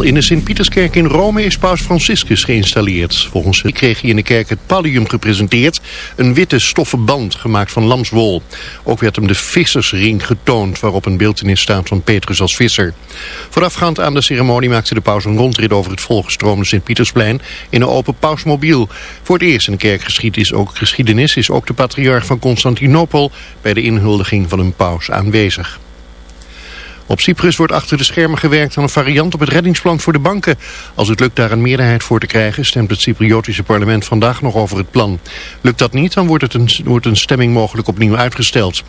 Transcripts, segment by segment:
In de Sint-Pieterskerk in Rome is paus Franciscus geïnstalleerd. Volgens hem kreeg hij in de kerk het pallium gepresenteerd. Een witte stoffen band gemaakt van lamswol. Ook werd hem de vissersring getoond waarop een beeldenis staat van Petrus als visser. Voorafgaand aan de ceremonie maakte de paus een rondrit over het volgestroomde Sint-Pietersplein in een open pausmobiel. Voor het eerst in de kerkgeschiedenis ook, geschiedenis is ook de patriarch van Constantinopel bij de inhuldiging van een paus aanwezig. Op Cyprus wordt achter de schermen gewerkt aan een variant op het reddingsplan voor de banken. Als het lukt daar een meerderheid voor te krijgen, stemt het Cypriotische parlement vandaag nog over het plan. Lukt dat niet, dan wordt, het een, wordt een stemming mogelijk opnieuw uitgesteld.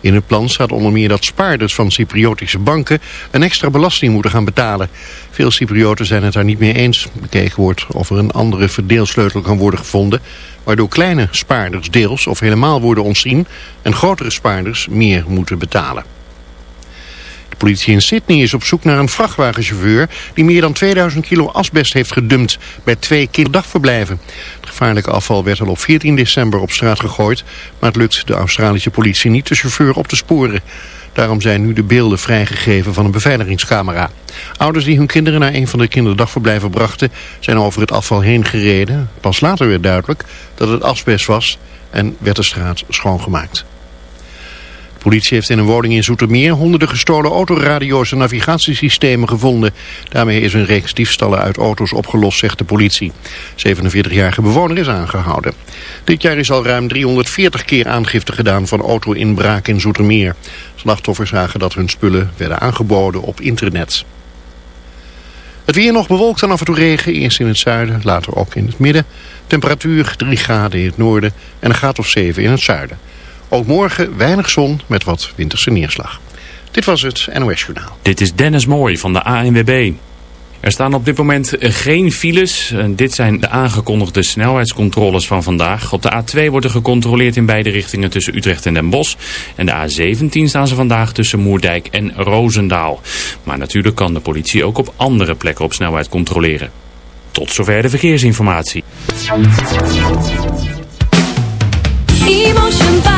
In het plan staat onder meer dat spaarders van Cypriotische banken een extra belasting moeten gaan betalen. Veel Cyprioten zijn het daar niet mee eens. Bekeken wordt of er een andere verdeelsleutel kan worden gevonden, waardoor kleine spaarders deels of helemaal worden ontzien en grotere spaarders meer moeten betalen politie in Sydney is op zoek naar een vrachtwagenchauffeur die meer dan 2000 kilo asbest heeft gedumpt bij twee kinderdagverblijven. Het gevaarlijke afval werd al op 14 december op straat gegooid, maar het lukt de Australische politie niet de chauffeur op te sporen. Daarom zijn nu de beelden vrijgegeven van een beveiligingscamera. Ouders die hun kinderen naar een van de kinderdagverblijven brachten... zijn over het afval heen gereden. Pas later werd duidelijk dat het asbest was en werd de straat schoongemaakt politie heeft in een woning in Zoetermeer honderden gestolen autoradio's en navigatiesystemen gevonden. Daarmee is een reeks diefstallen uit auto's opgelost, zegt de politie. 47-jarige bewoner is aangehouden. Dit jaar is al ruim 340 keer aangifte gedaan van auto-inbraak in Zoetermeer. Slachtoffers zagen dat hun spullen werden aangeboden op internet. Het weer nog bewolkt en af en toe regen, eerst in het zuiden, later ook in het midden. Temperatuur 3 graden in het noorden en een graad of 7 in het zuiden. Ook morgen weinig zon met wat winterse neerslag. Dit was het NOS Journaal. Dit is Dennis Mooij van de ANWB. Er staan op dit moment geen files. Dit zijn de aangekondigde snelheidscontroles van vandaag. Op de A2 wordt er gecontroleerd in beide richtingen tussen Utrecht en Den Bosch. En de A17 staan ze vandaag tussen Moerdijk en Roosendaal. Maar natuurlijk kan de politie ook op andere plekken op snelheid controleren. Tot zover de verkeersinformatie. Emotion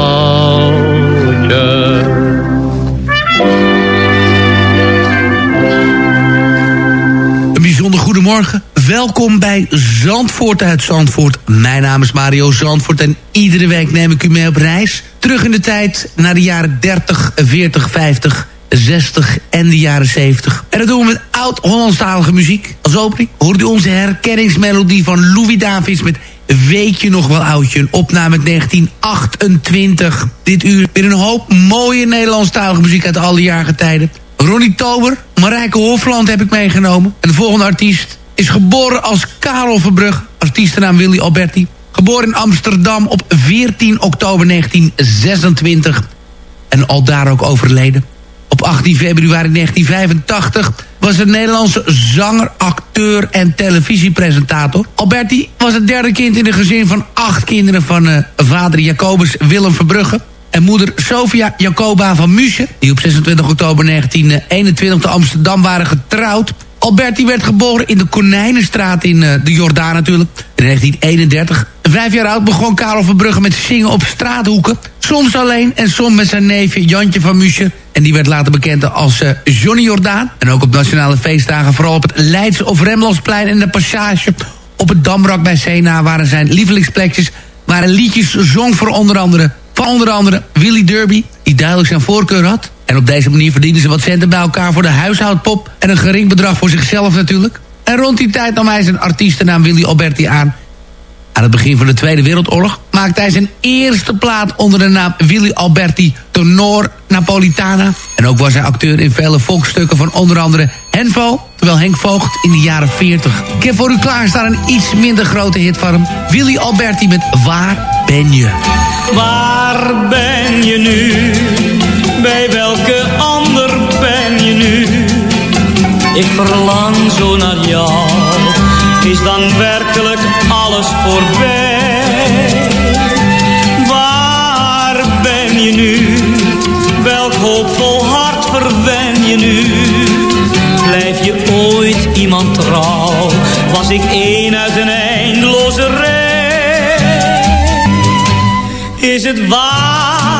Goedemorgen. Welkom bij Zandvoort uit Zandvoort. Mijn naam is Mario Zandvoort en iedere week neem ik u mee op reis. Terug in de tijd naar de jaren 30, 40, 50, 60 en de jaren 70. En dat doen we met oud-Hollandstalige muziek. Als opening hoort u onze herkenningsmelodie van Louis Davids met Weet je nog wel oudje? Een opname uit 1928. Dit uur weer een hoop mooie Nederlandstalige muziek uit alle jaargetijden. Ronnie Tober, Marijke Hofland heb ik meegenomen. En de volgende artiest is geboren als Karel Verbrug. Artiestennaam Willy Alberti. Geboren in Amsterdam op 14 oktober 1926. En al daar ook overleden. Op 18 februari 1985 was een Nederlandse zanger, acteur en televisiepresentator. Alberti was het derde kind in een gezin van acht kinderen van uh, vader Jacobus Willem Verbrugge en moeder Sofia Jacoba van Musche... die op 26 oktober 1921 te Amsterdam waren getrouwd. Alberti werd geboren in de Konijnenstraat in uh, de Jordaan natuurlijk. In 1931. Vijf jaar oud begon Karel Verbrugge met zingen op straathoeken. Soms alleen en soms met zijn neefje Jantje van Musche... En die werd later bekend als uh, Johnny Jordaan. En ook op nationale feestdagen, vooral op het Leids of Remlandsplein en de Passage... op het Damrak bij Sena waren zijn lievelingsplekjes... waar liedjes zong voor onder andere... van onder andere Willy Derby, die duidelijk zijn voorkeur had... En op deze manier verdienden ze wat centen bij elkaar voor de huishoudpop... en een gering bedrag voor zichzelf natuurlijk. En rond die tijd nam hij zijn artiestennaam Willy Alberti aan... Aan het begin van de Tweede Wereldoorlog maakte hij zijn eerste plaat onder de naam Willy Alberti Tonor Napolitana. En ook was hij acteur in vele volksstukken van onder andere Henvo, terwijl Henk Voogd in de jaren 40. Ik heb voor u klaarstaan een iets minder grote hit van hem. Willy Alberti met Waar ben je? Waar ben je nu? Welke ander ben je nu? Ik verlang zo naar jou. Is dan werkelijk alles voorbij? Waar ben je nu? Welk hoopvol hart verwen je nu? Blijf je ooit iemand trouw? Was ik een uit een eindeloze rij? Is het waar?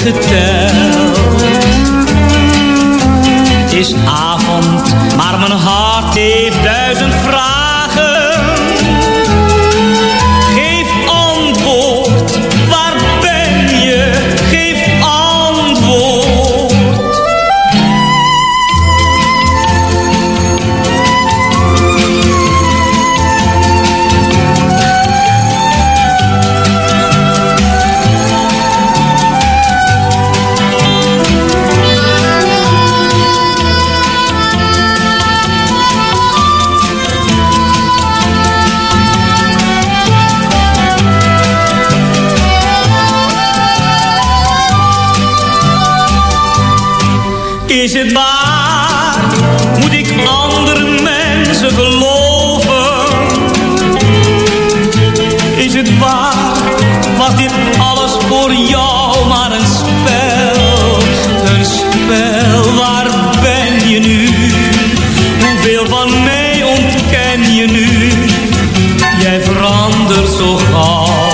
Niet zo gauw.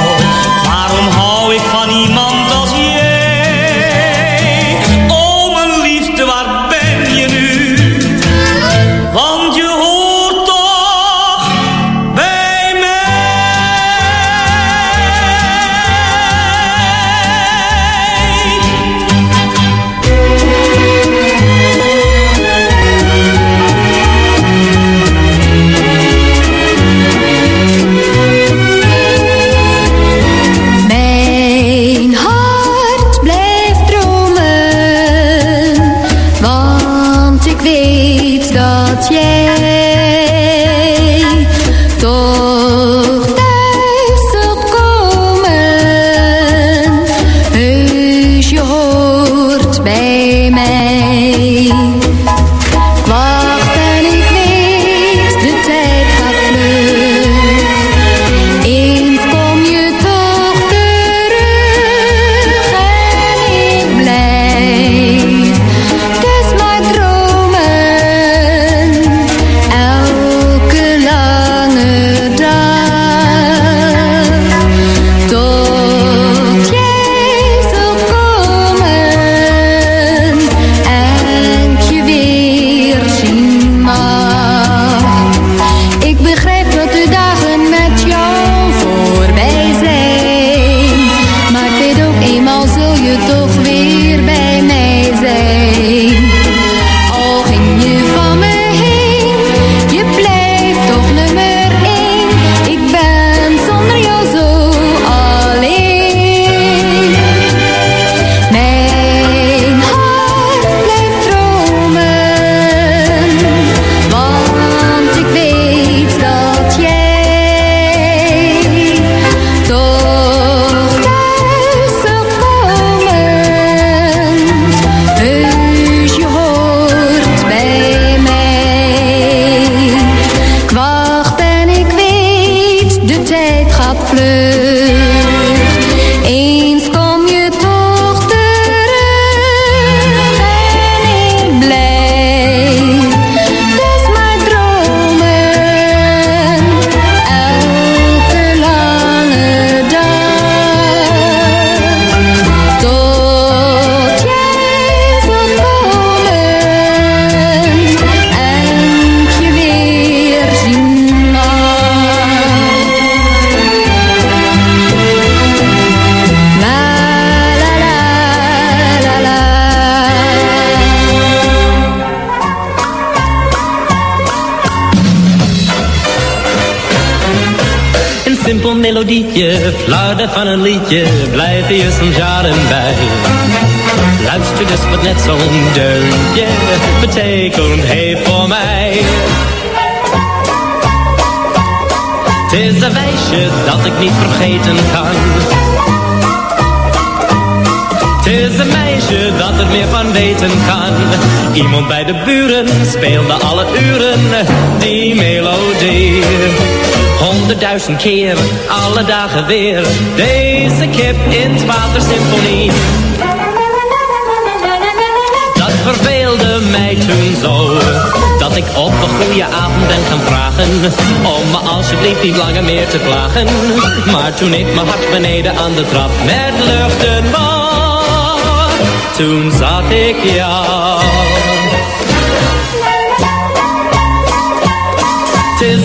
Melodietje, van een liedje, blijf je soms jaren bij. Luister dus wat net zo'n deuntje betekent voor mij. Het is een wijsje dat ik niet vergeten kan. Het is een meisje dat er meer van weten kan. Iemand bij de buren speelde alle uren. Honderdduizend keer, alle dagen weer. Deze kip in het watersymfonie. Dat verveelde mij toen zo. Dat ik op een goede avond ben gaan vragen. Om me alsjeblieft niet langer meer te klagen. Maar toen ik mijn hart beneden aan de trap met luchten was. Toen zag ik jou. Een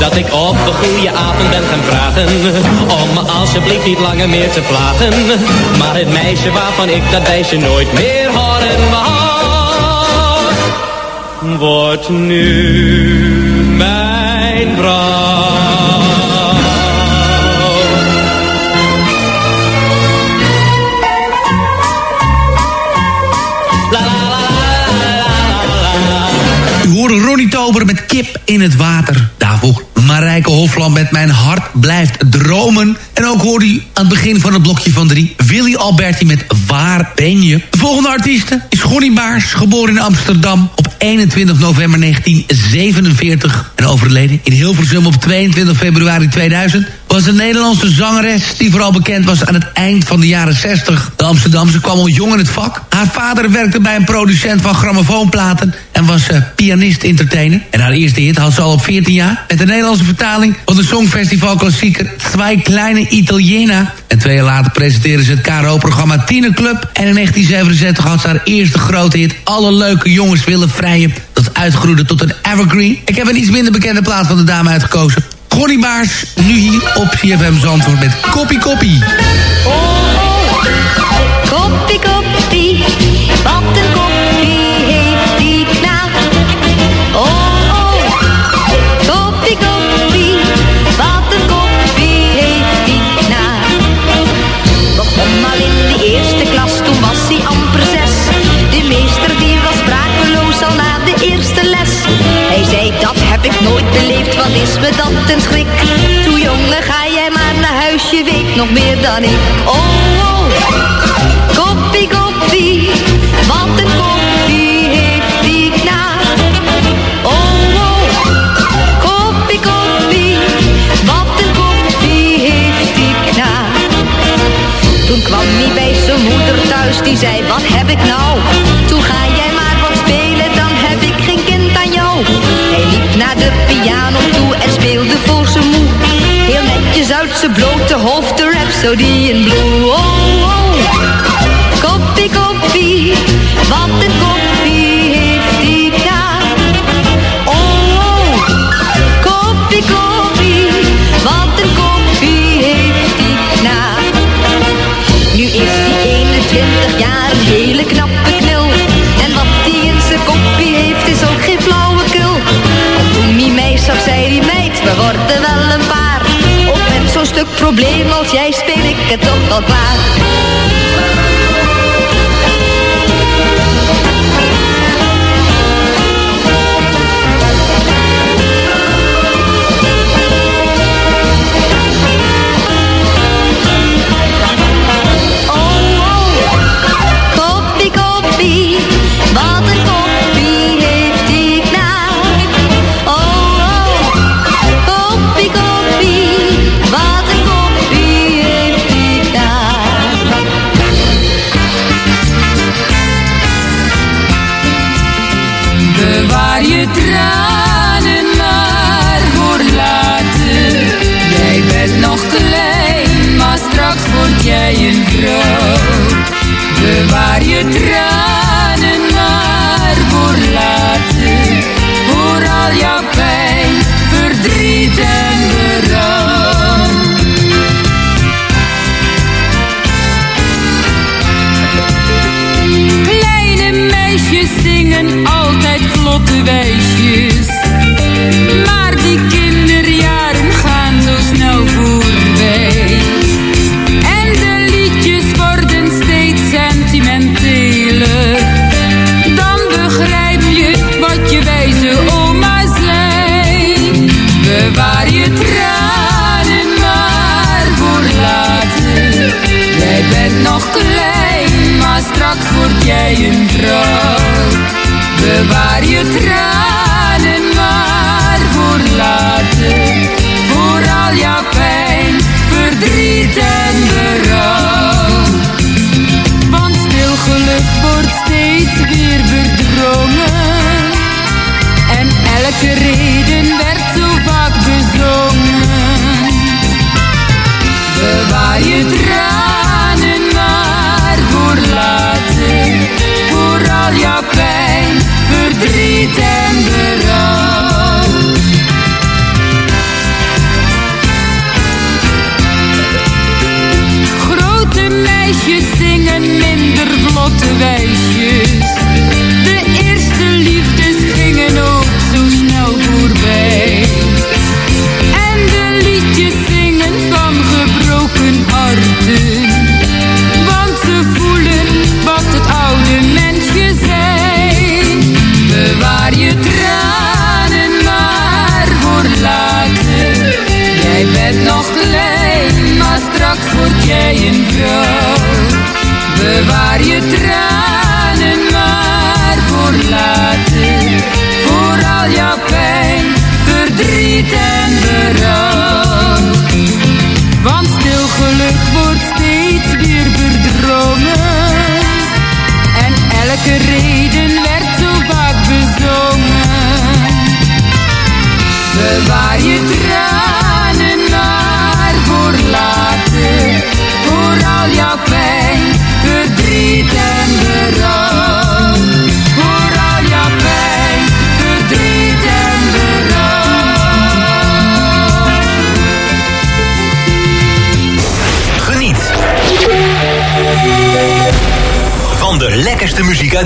Dat ik op een goede avond ben gaan vragen. Om me alsjeblieft niet langer meer te plagen. Maar het meisje waarvan ik dat meisje nooit meer horen wou Wordt nu mijn vrouw. Ronnie Tober met kip in het water. Daarvoor Marijke Hofland met Mijn hart blijft dromen. En ook hoorde u aan het begin van het blokje van drie... Willy Alberti met Waar ben je? De volgende artieste is Gonnie Baars, geboren in Amsterdam... op 21 november 1947 en overleden in Hilversum op 22 februari 2000 was een Nederlandse zangeres die vooral bekend was aan het eind van de jaren 60. De Amsterdamse kwam al jong in het vak. Haar vader werkte bij een producent van grammofoonplaten en was uh, pianist-entertainer. En haar eerste hit had ze al op 14 jaar met de Nederlandse vertaling van de Songfestival klassieker Twee Kleine Italiener. En twee jaar later presenteerde ze het KRO-programma Club. En in 1967 had ze haar eerste grote hit Alle Leuke Jongens Willen Vrijen. Dat uitgroeide tot een evergreen. Ik heb een iets minder bekende plaat van de dame uitgekozen. Connie Baars, nu hier op CFM Zandvoort met Koppie Koppie. Koppie, koppie, wat een heb ik nooit beleefd, wat is me dat een schrik. Toe jongen, ga jij maar naar huis, je weet nog meer dan ik. Oh, oh, koppie, koppie, wat een koppie heeft die knaap. Oh, oh, koppie, koppie, wat een koppie heeft die knaap. Toen kwam hij bij zijn moeder thuis, die zei, wat heb ik nou? Toen ga jij maar wat spelen, dan heb Hij liep naar de piano toe en speelde voor zijn moe. Heel netjes uit zijn blote hoofd, de Rhapsody in blue. Oh, oh, koppie, wat een koppie heeft die knaap. Oh, oh, koppie, wat een koppie heeft die knaap. Nu is hij 21 jaar, een hele knappe stuk probleem als jij speel ik het toch wel klaar.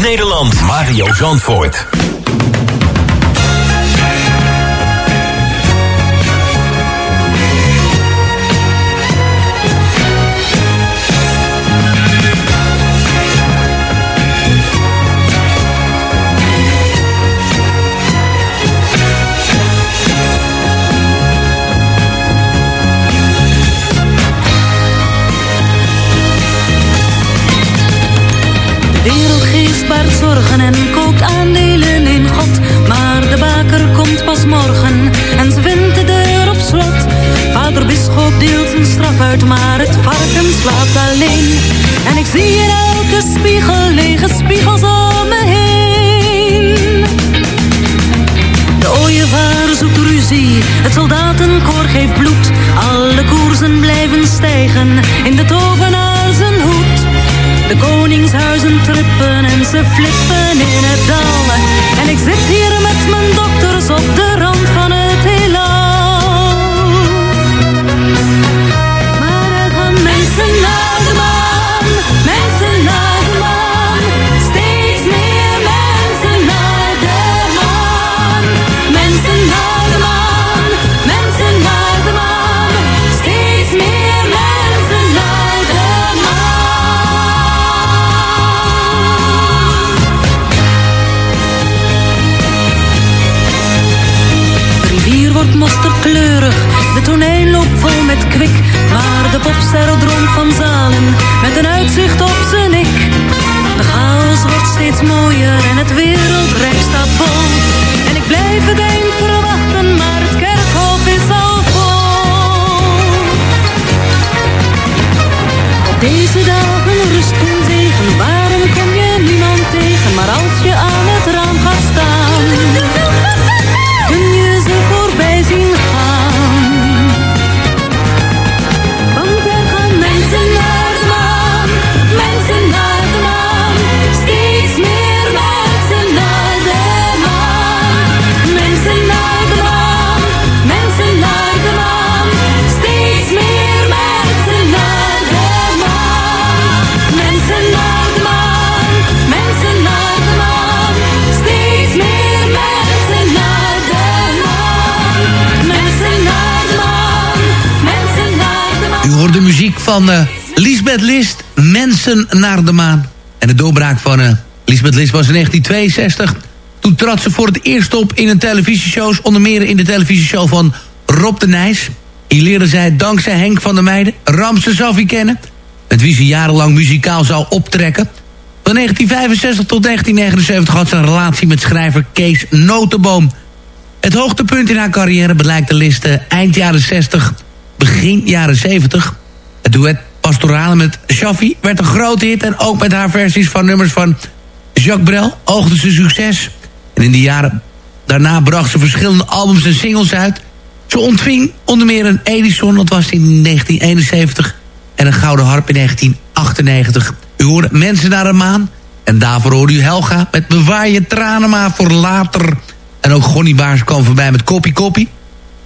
Nederland. Mario Zandvoort. Baart zorgen en koopt aandelen in God. Maar de baker komt pas morgen en ze vindt de deur op slot. Vader Bisschop deelt zijn straf uit, maar het varken slaapt alleen. En ik zie in elke spiegel lege spiegels om me heen. De ooievaar zoekt ruzie, het soldatenkoor geeft bloed. Alle koersen blijven stijgen in de tovenaar. Koningshuizen trippen en ze flippen in het dal. En ik zit hier met mijn dokters op de rand van het heelal. De toneel loopt vol met kwik. Maar de popster droomt van zalen, met een uitzicht op zijn nek. De chaos wordt steeds mooier en het wereldrijk staat vol. En ik blijf het eind verwachten, maar het kerkhof is al vol. Op deze dagen rust geen zegen, waarom kom je niemand tegen? Maar als je aan het raam gaat staan, van eh Lisbeth List, Mensen naar de Maan. En de doorbraak van eh Lisbeth List was in 1962. Toen trad ze voor het eerst op in een televisieshow... onder meer in de televisieshow van Rob de Nijs. Hier leerde zij dankzij Henk van der Meijden Ramse Safi kennen... met wie ze jarenlang muzikaal zou optrekken. Van 1965 tot 1979 had ze een relatie met schrijver Kees Notenboom... Het hoogtepunt in haar carrière blijkt de liste eind jaren 60, begin jaren 70. Het duet Pastorale met Shaffi werd een grote hit... en ook met haar versies van nummers van Jacques Brel oogde ze succes. En in de jaren daarna bracht ze verschillende albums en singles uit. Ze ontving onder meer een Edison, dat was in 1971... en een Gouden Harp in 1998. U hoorde Mensen naar de Maan... en daarvoor hoorde u Helga met Bewaar je tranen maar voor later... En ook Gonnie Baars kwam voorbij met Koppie Koppie.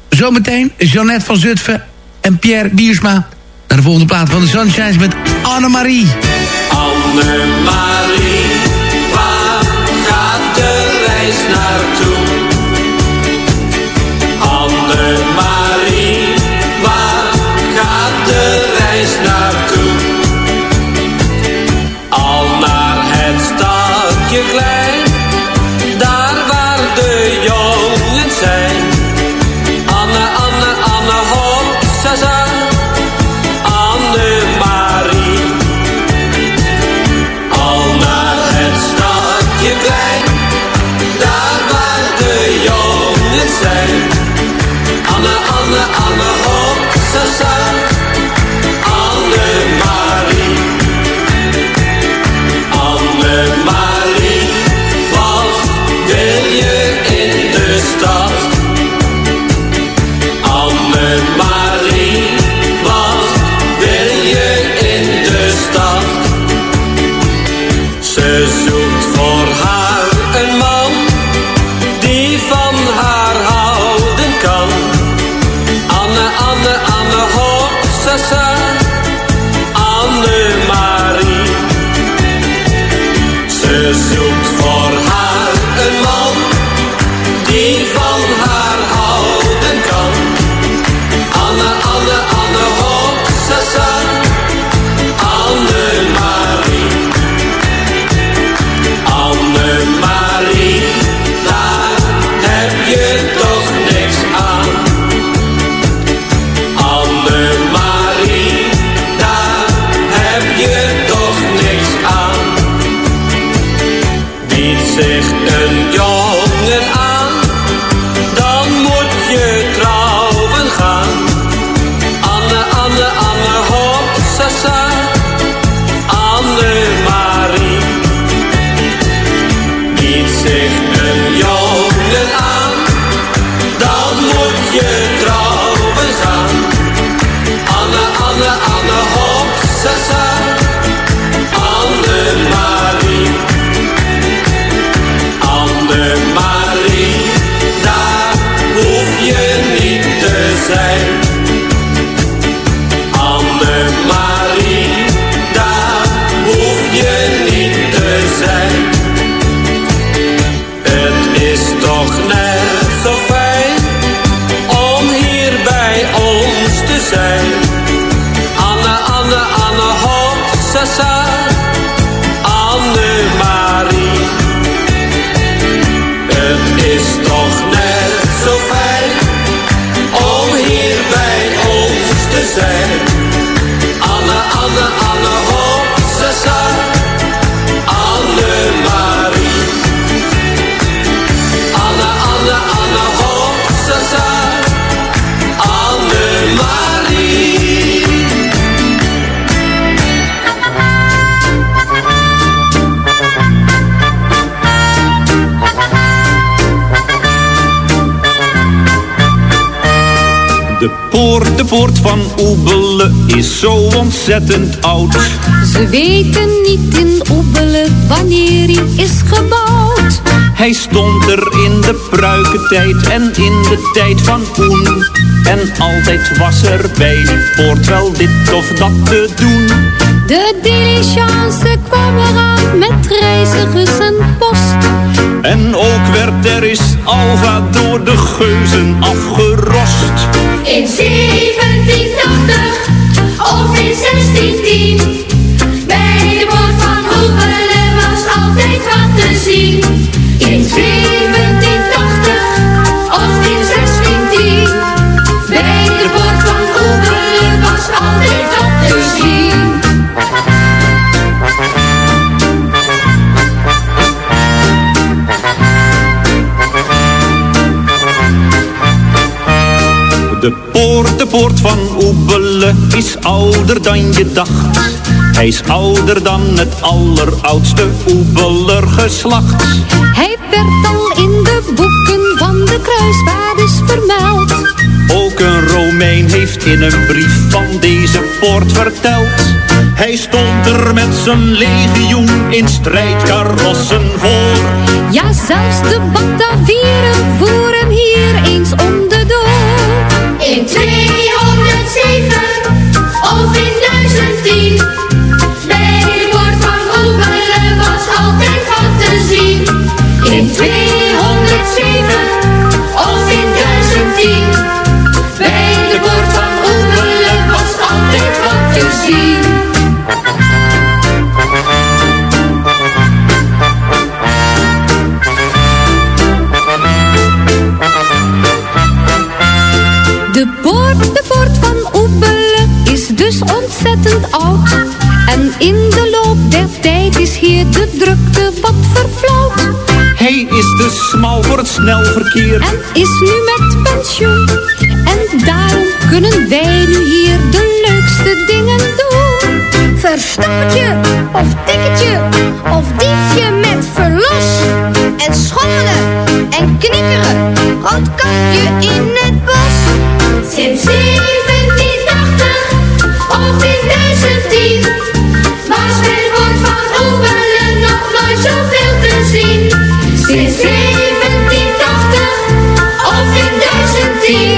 Zometeen Jeannette van Zutphen en Pierre Biersma. Dan de volgende plaat van de Sunshines met Annemarie. Annemarie, waar gaat de reis naartoe? Zijn. De poort, de poort van Oebelen is zo ontzettend oud. Ze weten niet in Oebelen wanneer hij is gebouwd. Hij stond er in de pruikentijd en in de tijd van Oen. En altijd was er bij die poort wel dit of dat te doen. De diligence kwam eraan met reizigers en post. En ook werd er is Alva door de geuzen afgerost. In 1780 of in 1610 Bij de poort van Oebelen was altijd wat te zien In 1780 of in 1610 Bij de poort van Oebelen was altijd wat te zien De poort, de poort van Oebelen is ouder dan je dacht. Hij is ouder dan het alleroudste Oebeler geslacht. Hij werd al in de boeken van de kruisvaarders vermeld. Ook een Romein heeft in een brief van deze poort verteld. Hij stond er met zijn legioen in strijdkarossen voor. Ja, zelfs de Batavieren voeren hier eens om de door in 2007 of in 1010. Bij de woord van Opelen was altijd wat te zien. In 2007 of in 1010. Bij de van Opelen was altijd wat te zien. Is ontzettend oud. En in de loop der tijd is hier de drukte wat verflauwd. Hij is te smal voor het snelverkeer. En is nu met pensioen. En daarom kunnen wij nu hier de leukste dingen doen. Verstoppertje of tikketje of diefje met verlos. En schommelen en knikkeren, roodkapje in het bos. Sinds 1780 of in 1010 was de poort van Oebelen nog nooit zoveel te zien. Sinds 1780 of in 1010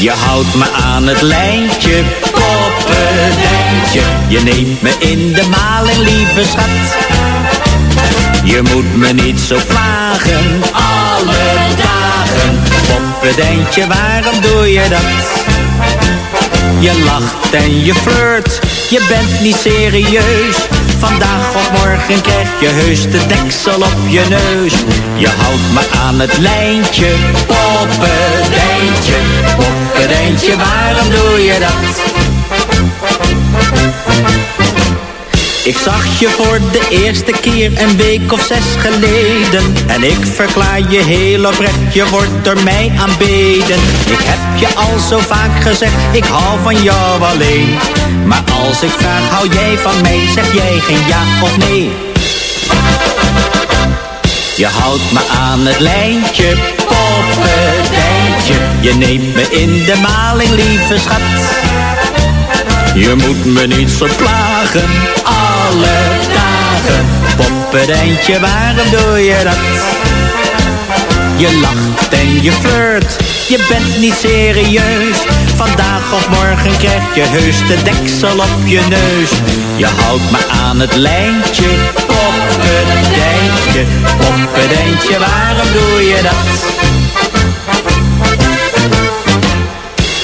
Je houdt me aan het lijntje, poppendijntje. Je neemt me in de maling, lieve schat. Je moet me niet zo plagen, alle dagen. Poppendijntje, waarom doe je dat? Je lacht en je flirt, je bent niet serieus. Vandaag of morgen krijg je heus de deksel op je neus. Je houdt me aan het lijntje, poppendijntje. Poppendijntje, waarom doe je dat? Ik zag je voor de eerste keer een week of zes geleden. En ik verklaar je heel oprecht, je wordt door mij aanbeden. Ik heb je al zo vaak gezegd, ik hou van jou alleen. Maar als ik vraag, hou jij van mij, zeg jij geen ja of nee? Je houdt me aan het lijntje, poppendijntje Je neemt me in de maling, lieve schat je moet me niet zo plagen, alle dagen. Poppendijntje, waarom doe je dat? Je lacht en je flirt, je bent niet serieus. Vandaag of morgen krijg je heus de deksel op je neus. Je houdt me aan het lijntje, poppendijntje. Poppendijntje, waarom doe je dat?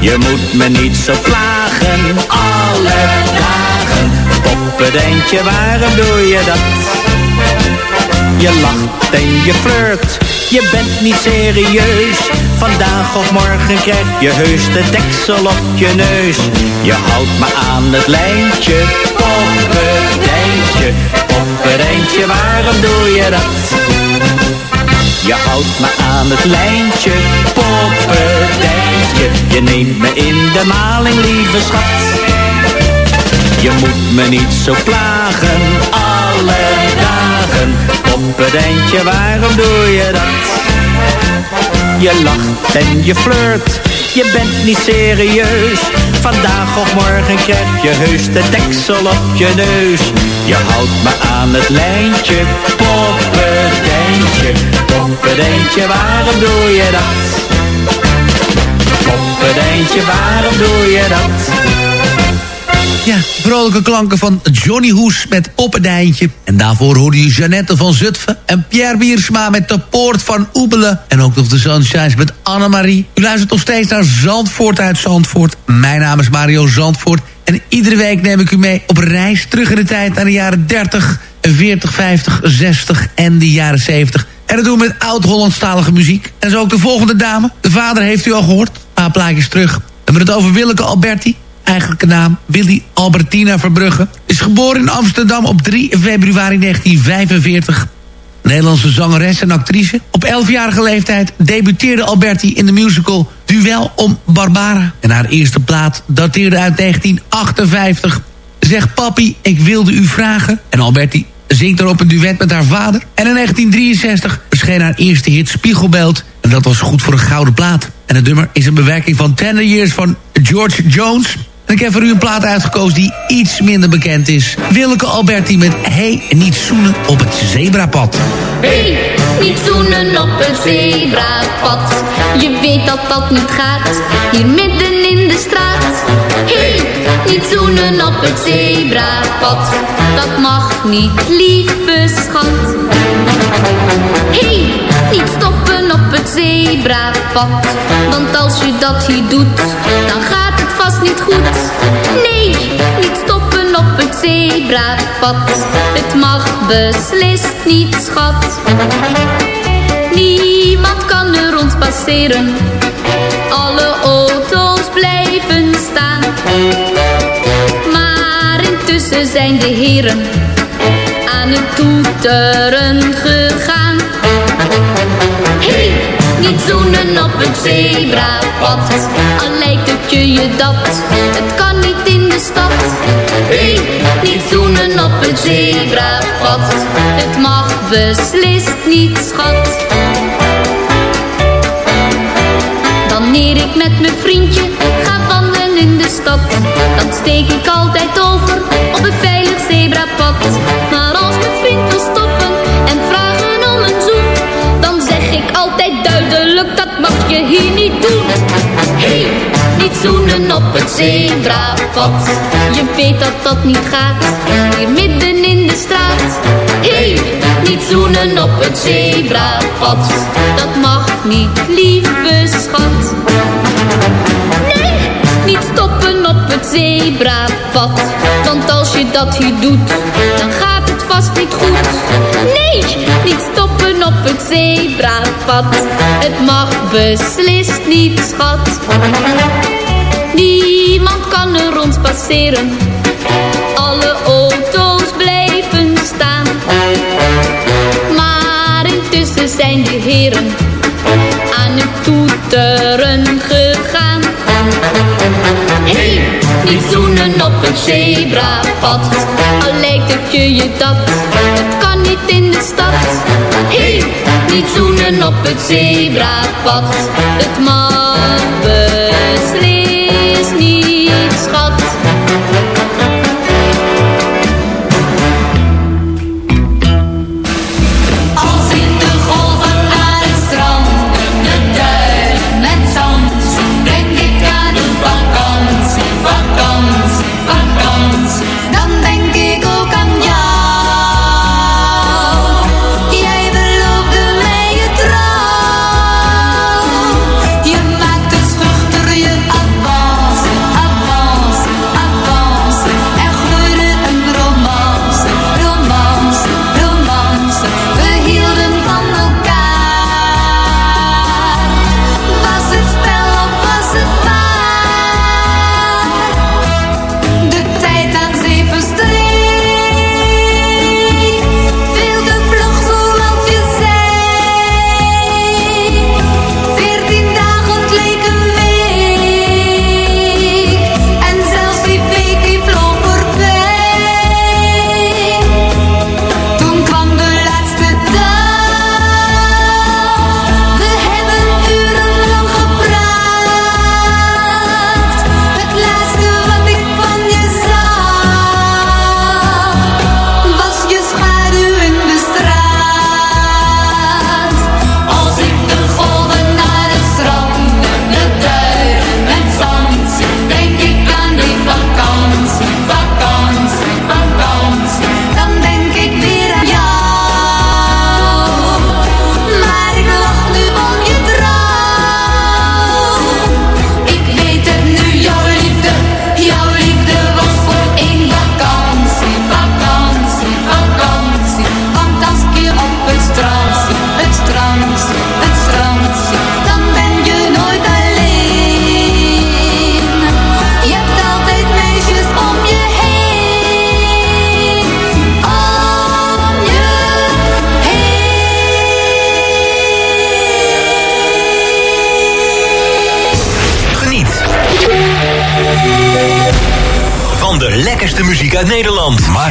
Je moet me niet zo plagen, alle dagen. Poppendijntje, waarom doe je dat? Je lacht en je flirt, je bent niet serieus. Vandaag of morgen krijg je heus de deksel op je neus. Je houdt me aan het lijntje, poppendijntje. Poppendijntje, waarom doe je dat? Je houdt me aan het lijntje, poppendijntje. Je neemt me in de maling, lieve schat. Je moet me niet zo plagen, alle dagen. Poppendijntje, waarom doe je dat? Je lacht en je flirt, je bent niet serieus. Vandaag of morgen krijg je heus de deksel op je neus. Je houdt me aan het lijntje, poppendijntje. Poppendijntje, waarom doe je dat? Poppendijntje, waarom doe je dat? Ja, vrolijke klanken van Johnny Hoes met Poppendijntje. En daarvoor hoorde je Jeannette van Zutphen en Pierre Biersma met De Poort van Oebelen. En ook nog de Sunshines met Annemarie. U luistert nog steeds naar Zandvoort uit Zandvoort. Mijn naam is Mario Zandvoort. En iedere week neem ik u mee op reis terug in de tijd naar de jaren 30, 40, 50, 60 en de jaren 70. En dat doen we met oud-Hollandstalige muziek. En zo ook de volgende dame. De vader heeft u al gehoord. Een paar plaatjes terug. We hebben het over Willeke Alberti eigenlijke naam Willy Albertina Verbrugge... is geboren in Amsterdam op 3 februari 1945. Nederlandse zangeres en actrice. Op 11-jarige leeftijd debuteerde Alberti in de musical Duel om Barbara. En haar eerste plaat dateerde uit 1958. Zeg papi, ik wilde u vragen. En Alberti zingt erop een duet met haar vader. En in 1963 verscheen haar eerste hit Spiegelbeeld. En dat was goed voor een gouden plaat. En het nummer is een bewerking van Tender Years van George Jones... En ik heb voor u een plaat uitgekozen die iets minder bekend is. Willeke Alberti met Hey, niet zoenen op het zebrapad. Hey, niet zoenen op het zebrapad. Je weet dat dat niet gaat, hier midden in de straat. Hey, niet zoenen op het zebrapad. Dat mag niet, lieve schat. Hey, niet stoppen op het zebrapad. Want als je dat hier doet, dan gaat het vast niet goed. Op het zebrapad. Het mag beslist niet, schat. Niemand kan er ons passeren. Alle auto's blijven staan. Maar intussen zijn de heren aan het toeteren gegaan. Hey, niet zoenen op het zebrapad. Al lijkt het je je dat, het kan niet in stad. Niet zoenen op het zebrapad. Het mag beslist niet, schat. Wanneer ik met mijn vriendje ga wandelen in de stad, dan steek ik altijd over op een veilig zebrapad. Maar als mijn vriend wil stoppen en vragen om een zoen, dan zeg ik altijd duidelijk dat mag je hier niet doen. Hey, niet zoenen op het zebrapad. Je weet dat dat niet gaat, hier midden in de straat. Hey, niet zoenen op het zebrapad. Dat mag niet, lieve schat. Stoppen op het zebrapad. Want als je dat hier doet, dan gaat het vast niet goed. Nee, niet stoppen op het zebrapad. Het mag beslist niet, schat. Niemand kan er ons passeren. Alle auto's blijven staan. Maar intussen zijn de heren aan het toeteren gegaan. Hey, niet zoenen op het zebrapad. Al lijkt het je je dat, het kan niet in de stad. Hey, niet zoenen op het zebrapad. Het mag beslist niet, schat.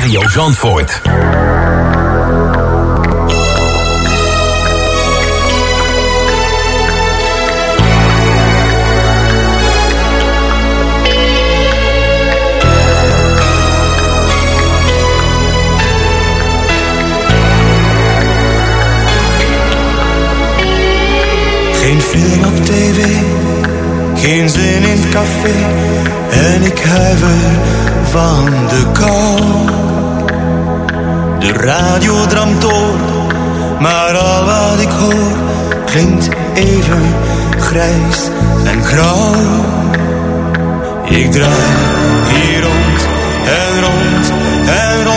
Radio Zandvoort. Geen film op tv, geen zin in het café en ik huiver van de kou. De radio dramt door, maar al wat ik hoor klinkt even grijs en grauw. Ik draai hier rond en rond en rond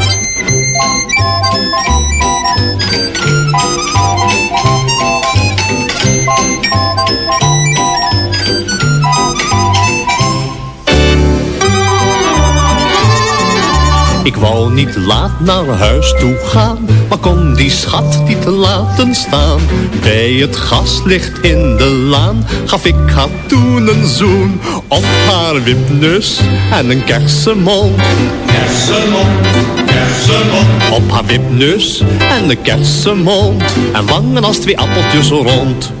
Ik wou niet laat naar huis toe gaan, maar kon die schat niet laten staan. Bij het gaslicht in de laan gaf ik haar toen een zoen op haar wipneus en een kersenmond. Kersenmond, kersenmond. Op haar wipneus en een kersenmond en wangen als twee appeltjes rond.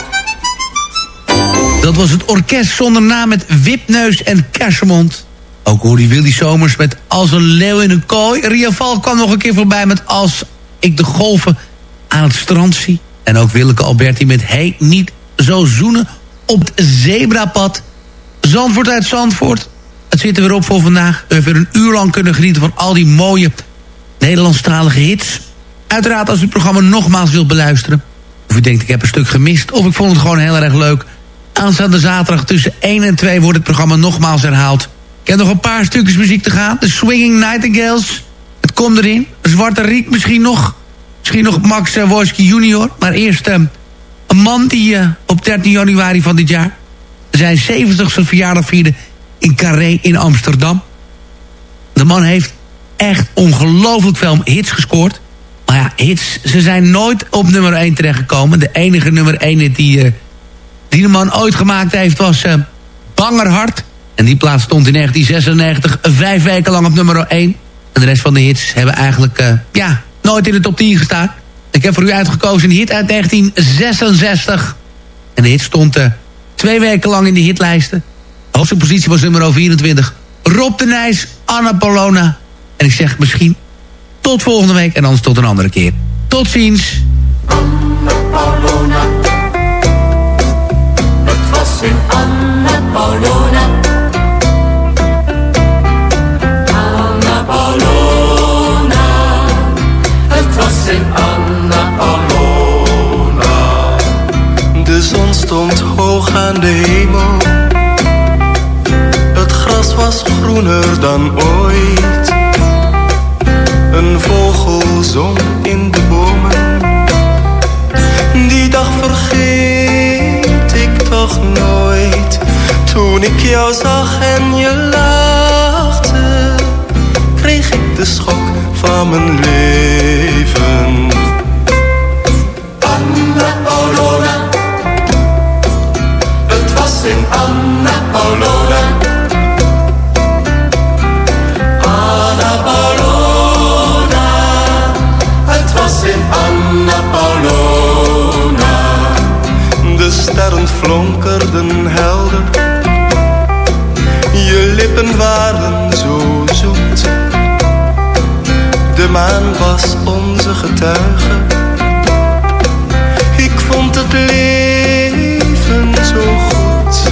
Dat was het orkest zonder naam met Wipneus en Kersemond. Ook hoorde Willy Somers met Als een leeuw in een kooi. Ria Val kwam nog een keer voorbij met Als ik de golven aan het strand zie. En ook Willeke Alberti met Hey, niet zo zoenen op het zebrapad. Zandvoort uit Zandvoort. Het zit er weer op voor vandaag. We hebben weer een uur lang kunnen genieten van al die mooie Nederlandstalige hits. Uiteraard als u het programma nogmaals wilt beluisteren. Of u denkt ik heb een stuk gemist. Of ik vond het gewoon heel erg leuk Aanstaande zaterdag tussen 1 en 2 wordt het programma nogmaals herhaald. Ik heb nog een paar stukjes muziek te gaan. De Swinging Nightingales. Het komt erin. Zwarte Riek misschien nog. Misschien nog Max Worski junior. Maar eerst uh, een man die uh, op 13 januari van dit jaar... zijn 70ste verjaardag vierde in Carré in Amsterdam. De man heeft echt ongelooflijk veel hits gescoord. Maar ja, hits, ze zijn nooit op nummer 1 terechtgekomen. De enige nummer 1 die die de man ooit gemaakt heeft was uh, Bangerhart. En die plaats stond in 1996 vijf weken lang op nummer 1. En de rest van de hits hebben eigenlijk uh, ja, nooit in de top 10 gestaan. Ik heb voor u uitgekozen een hit uit 1966. En de hit stond uh, twee weken lang in de hitlijsten. De hoogste positie was nummer 24. Rob de Nijs, Anna Polona. En ik zeg misschien tot volgende week en anders tot een andere keer. Tot ziens. In Anna Paulona. Anna Paulona, het was in Anna Paulona. De zon stond hoog aan de hemel. Het gras was groener dan ooit. Een vogel zong in de bomen. Die dag vergeet toch nooit. Toen ik jou zag en je lachte, kreeg ik de schok van mijn leven. Anna Paulona, het was in Anna Paulona. Je lippen waren zo zoet. De maan was onze getuige. Ik vond het leven zo goed.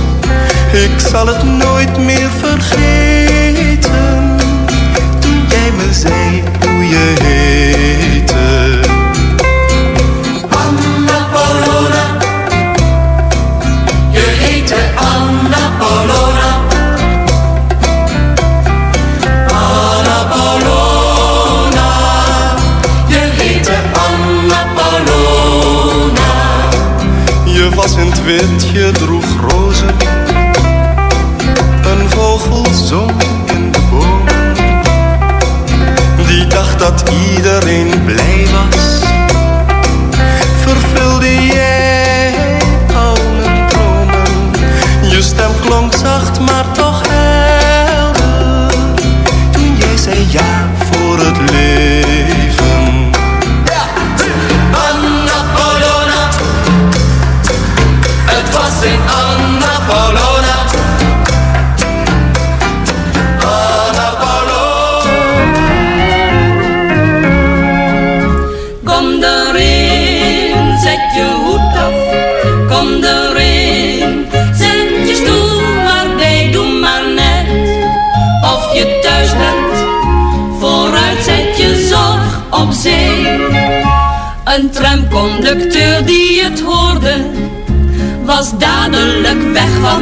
Ik zal het nooit meer vergeten. windje droeg rozen. Een vogel zong in de boom. Die dacht dat iedereen blij was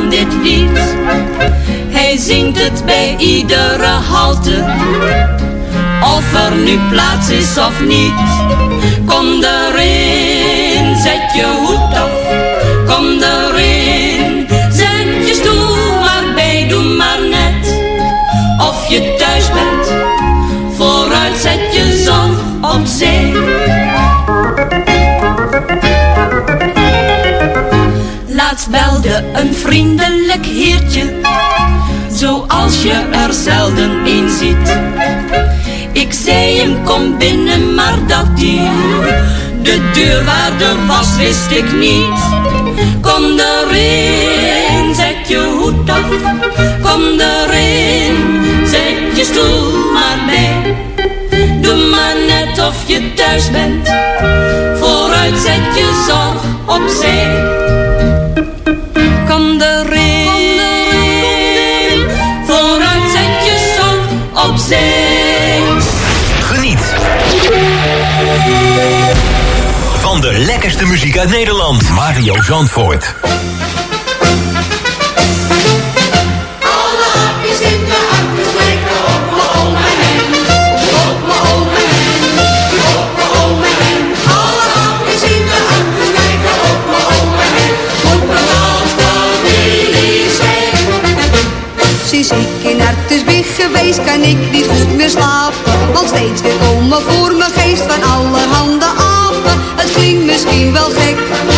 dit lied. Hij zingt het bij iedere halte, of er nu plaats is of niet. Kom erin, zet je Belde een vriendelijk heertje, zoals je er zelden een ziet. Ik zei hem kom binnen, maar dat die de deur deurwaarder was, wist ik niet. Kom erin, zet je hoed af, kom erin, zet je stoel maar bij. Doe maar net of je thuis bent, vooruit zet je zorg opzij. Van de lekkerste muziek uit Nederland, Mario Zandvoort. Alle apen zitten aan de zweep op m'n ogen heen. Op m'n ogen heen. Op m'n ogen. Alle apen zitten aan de zweep op m'n ogen heen. Op m'n ogen heen. Op m'n ogen heen. Sinds ik in Arthursbich geweest kan ik niet goed meer slapen. want steeds weer komen voor feest van allerhande apen. Het klinkt misschien wel gek.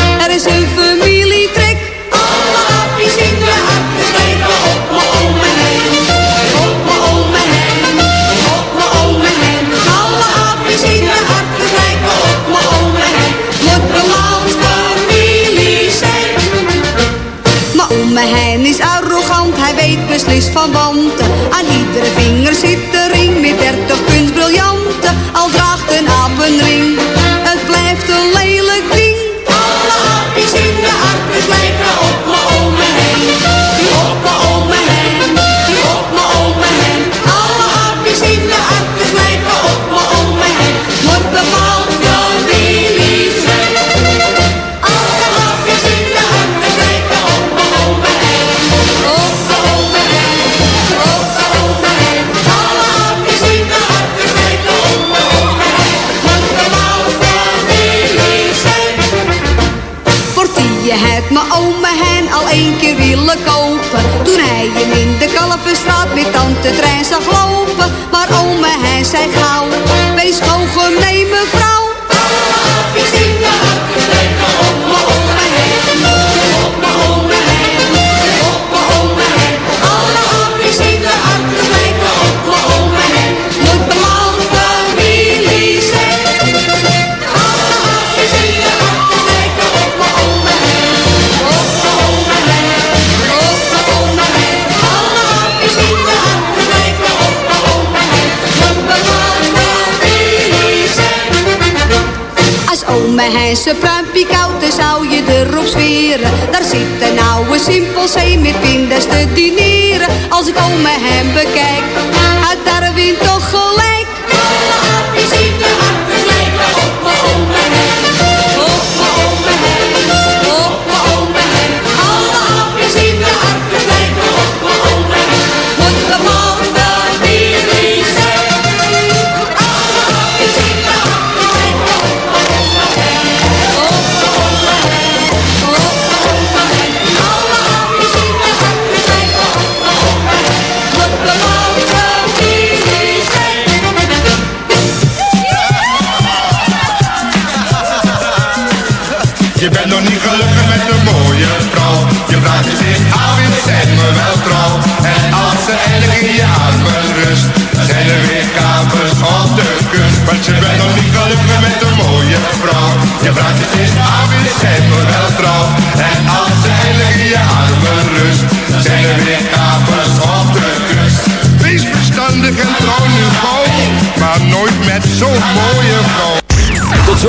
flessen pruimpie koud en zou je erop zweren. Daar zit een oude simpel zee met te dineren. Als ik oma hem bekijk